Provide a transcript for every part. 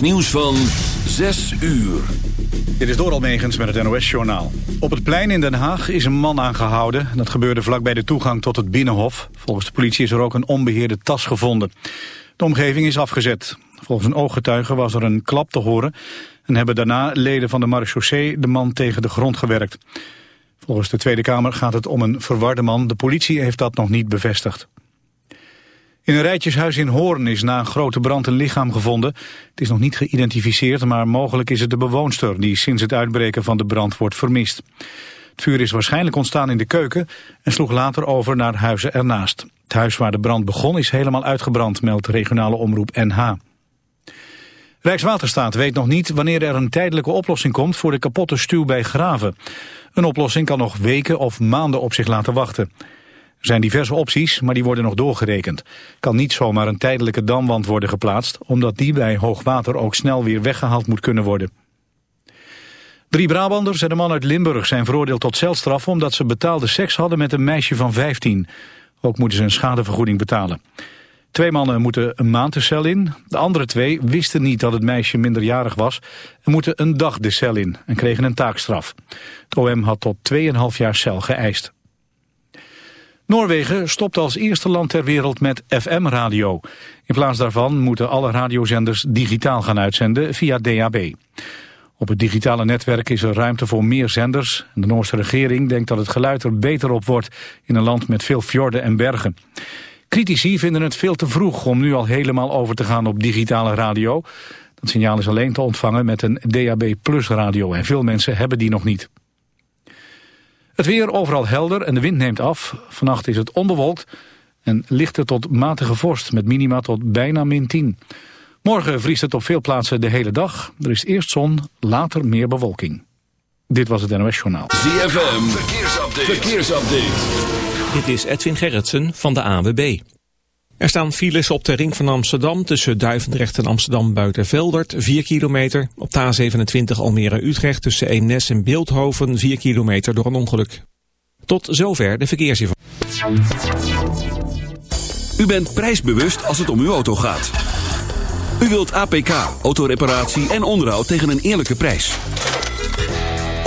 Nieuws van 6 uur. Dit is door Almegens met het NOS-journaal. Op het plein in Den Haag is een man aangehouden. Dat gebeurde vlakbij de toegang tot het Binnenhof. Volgens de politie is er ook een onbeheerde tas gevonden. De omgeving is afgezet. Volgens een ooggetuige was er een klap te horen... en hebben daarna leden van de marechaussee de man tegen de grond gewerkt. Volgens de Tweede Kamer gaat het om een verwarde man. De politie heeft dat nog niet bevestigd. In een rijtjeshuis in Hoorn is na een grote brand een lichaam gevonden. Het is nog niet geïdentificeerd, maar mogelijk is het de bewoonster... die sinds het uitbreken van de brand wordt vermist. Het vuur is waarschijnlijk ontstaan in de keuken... en sloeg later over naar huizen ernaast. Het huis waar de brand begon is helemaal uitgebrand, meldt regionale omroep NH. Rijkswaterstaat weet nog niet wanneer er een tijdelijke oplossing komt... voor de kapotte stuw bij Graven. Een oplossing kan nog weken of maanden op zich laten wachten... Er zijn diverse opties, maar die worden nog doorgerekend. Kan niet zomaar een tijdelijke damwand worden geplaatst... omdat die bij hoogwater ook snel weer weggehaald moet kunnen worden. Drie Brabanders en een man uit Limburg zijn veroordeeld tot celstraf... omdat ze betaalde seks hadden met een meisje van 15. Ook moeten ze een schadevergoeding betalen. Twee mannen moeten een maand de cel in. De andere twee wisten niet dat het meisje minderjarig was... en moeten een dag de cel in en kregen een taakstraf. Het OM had tot 2,5 jaar cel geëist. Noorwegen stopt als eerste land ter wereld met FM-radio. In plaats daarvan moeten alle radiozenders digitaal gaan uitzenden via DAB. Op het digitale netwerk is er ruimte voor meer zenders. De Noorse regering denkt dat het geluid er beter op wordt in een land met veel fjorden en bergen. Critici vinden het veel te vroeg om nu al helemaal over te gaan op digitale radio. Dat signaal is alleen te ontvangen met een DAB Plus radio en veel mensen hebben die nog niet. Het weer overal helder en de wind neemt af. Vannacht is het onbewolkt en lichte tot matige vorst met minima tot bijna min 10. Morgen vriest het op veel plaatsen de hele dag. Er is eerst zon, later meer bewolking. Dit was het NOS Journaal. ZFM, verkeersupdate. verkeersupdate. Dit is Edwin Gerritsen van de AWB. Er staan files op de ring van Amsterdam tussen Duivendrecht en Amsterdam Buitenveldert 4 kilometer. Op de A27 Almere-Utrecht tussen Eemnes en Beeldhoven 4 kilometer door een ongeluk. Tot zover de verkeersinformatie. U bent prijsbewust als het om uw auto gaat. U wilt APK, autoreparatie en onderhoud tegen een eerlijke prijs.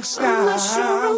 Doggy Dogg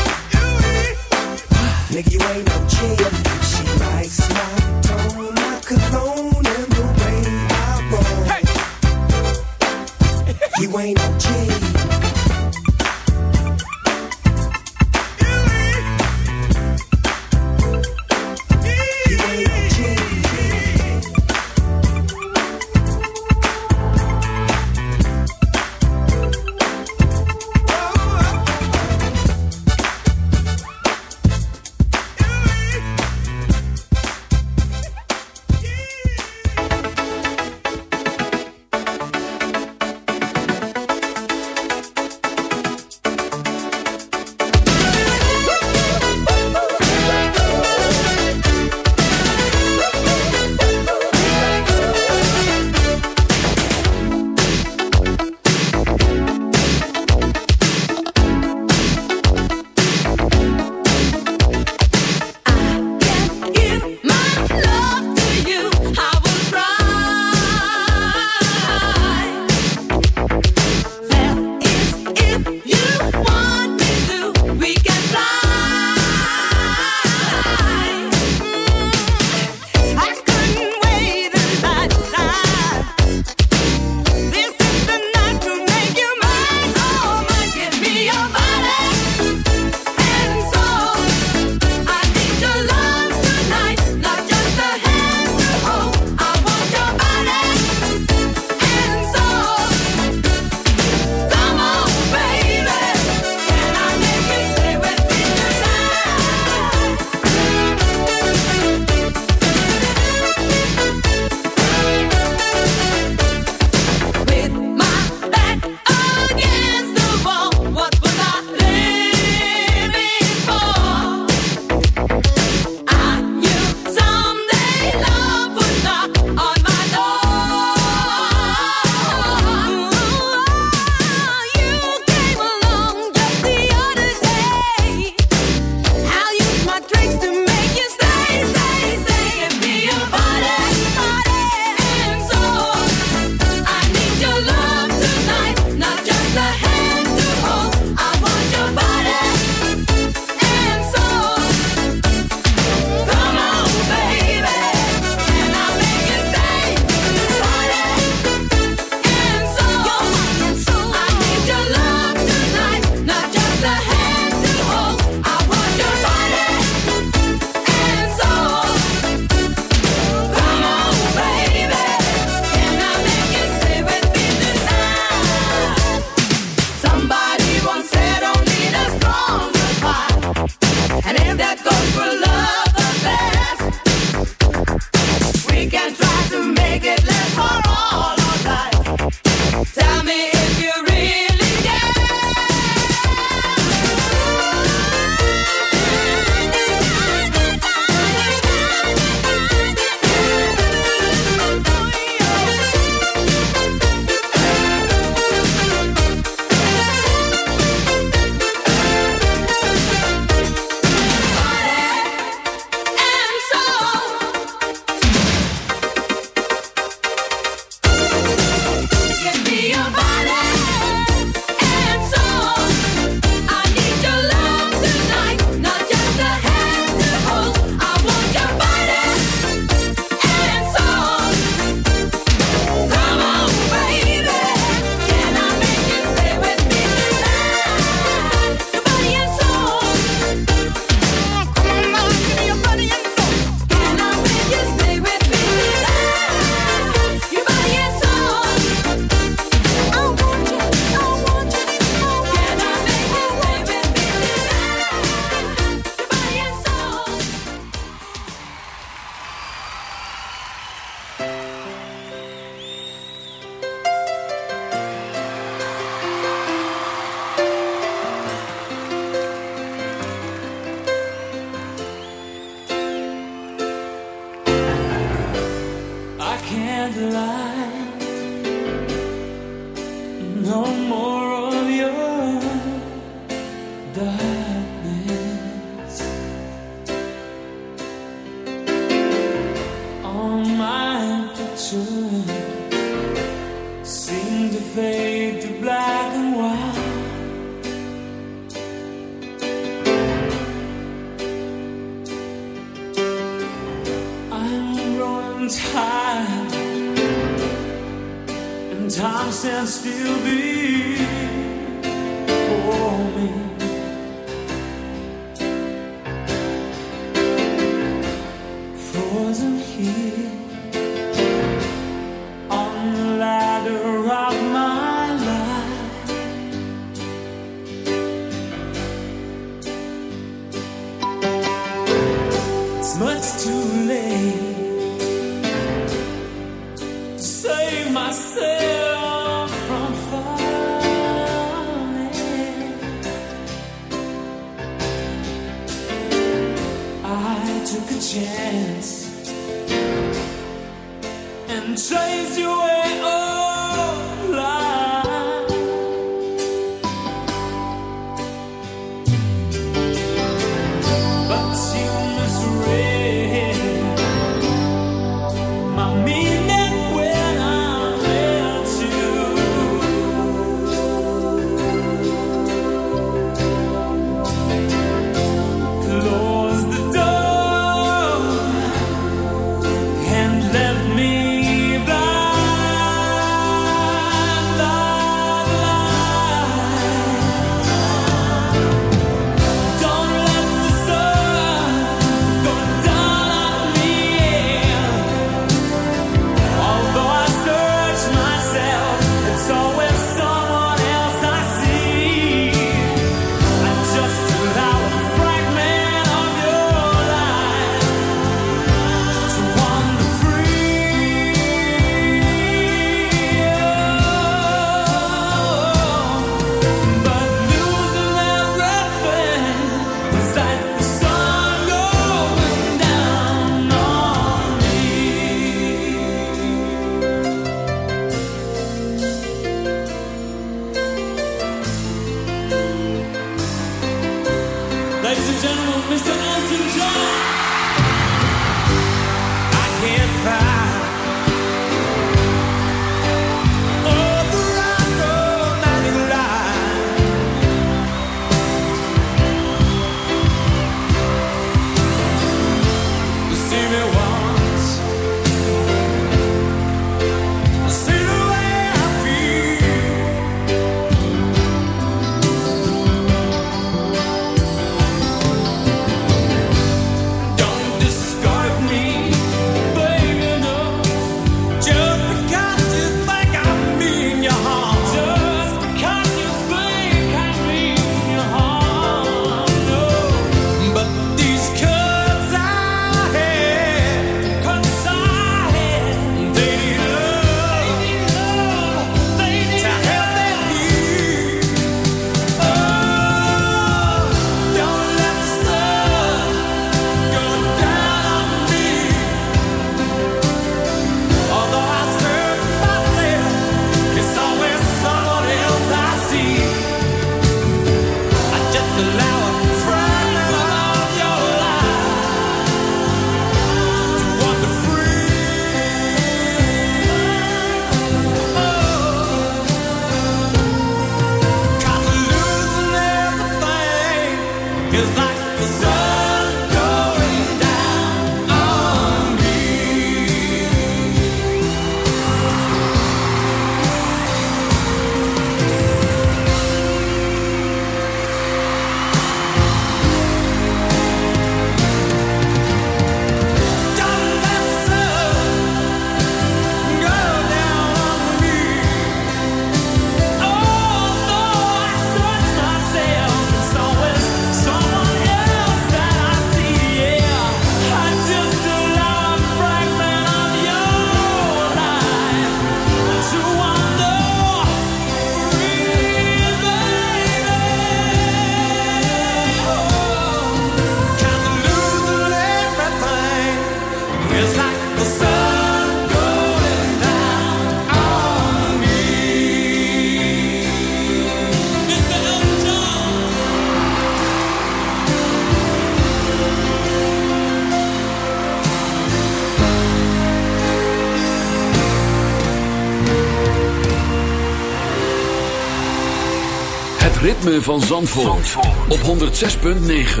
van Zandvoort, op 106.9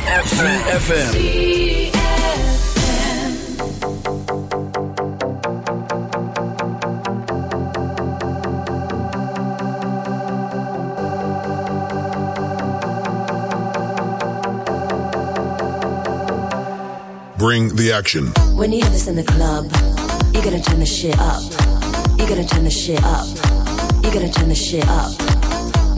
CFFM Bring the action. When you have this in the club, you're gonna turn the shit up. You're gonna turn the shit up. You're gonna turn the shit up.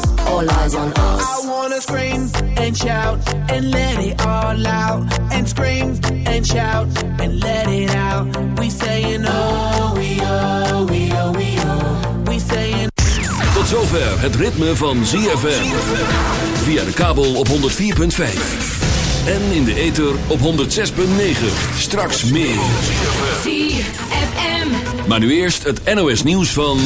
All eyes on us. I wanna scream and shout and let it all out. And scream and shout and let it out. We saying oh, we oh, we oh, we oh. We saying Tot zover het ritme van ZFM. Via de kabel op 104.5. En in de ether op 106.9. Straks meer. ZFM. Maar nu eerst het NOS nieuws van...